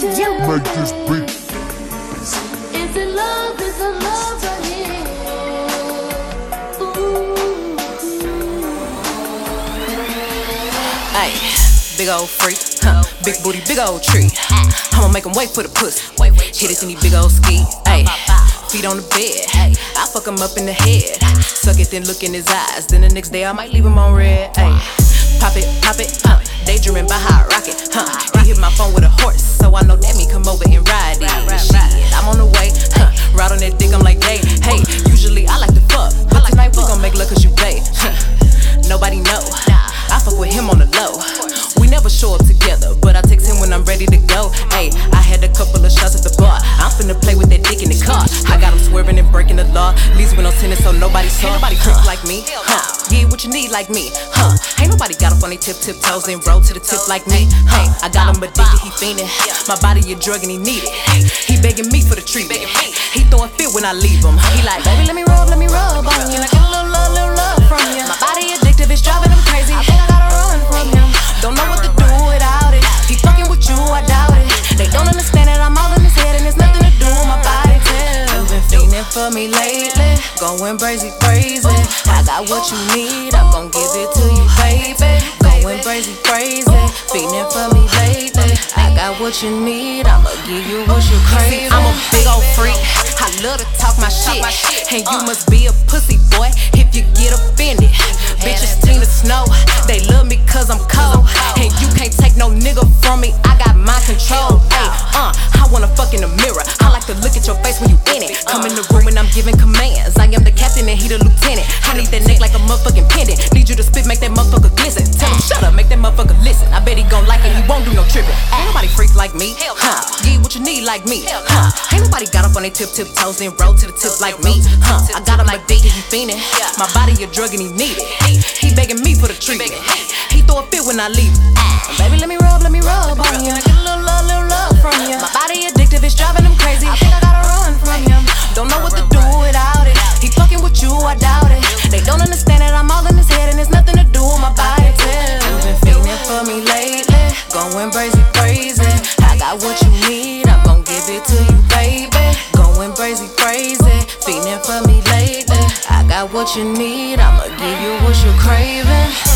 the juke. Make this beat. Is it love? Is it love right here? Ooh. Ay, big old freak, huh? Big booty, big old tree. I'ma make him wait for the pussy. Hit it in these big old ski. Ay, feet on the bed. I fuck him up in the head. Suck it, then look in his eyes. Then the next day I might leave him on red. Ay, Ain't nobody freak like me, huh? Yeah, what you need like me, huh? Ain't nobody got on they tip tip toes and roll to the tip like me, hey. I got him addicted, he fiendin'. My body a drug and he need it. He begging me for the treatment. He throwing fit when I leave him. He like, baby, let me been for me lately, going crazy, crazy. I got what you need, I'm gon' give it to you, baby. Going crazy, crazy, fiending for me lately. I got what you need, I'ma give you what you crave. I'm a big old freak, I love to talk my shit, and you must be a pussy boy if you get offended. Bitches Tina Snow, they love me cause I'm cold, and you can't take no nigga from me. I got my control. Ay, uh, I wanna fuck in the mirror. I like to look at your face when you in it. Come in the room and I'm giving commands. I am the captain and he the lieutenant. I need that neck like a motherfucking pendant. Need you to spit, make that motherfucker glisten. Tell him shut up, make that motherfucker listen. I bet he gon' like it, he won't do no tripping. Ain't nobody freak like me, huh? Yeah, what you need like me, huh? Ain't nobody got up on they tip tip toes and roll to the tip like me, huh? I got him like addicted, he fiendin'. My body a drug and he need it. He begging me for the treatment. He throw a fit when I leave. Baby, let me rub, going crazy, crazy. I got what you need, I'm gon' give it to you, baby. Going crazy, crazy, feeling for me lately. I got what you need, I'ma give you what you're craving.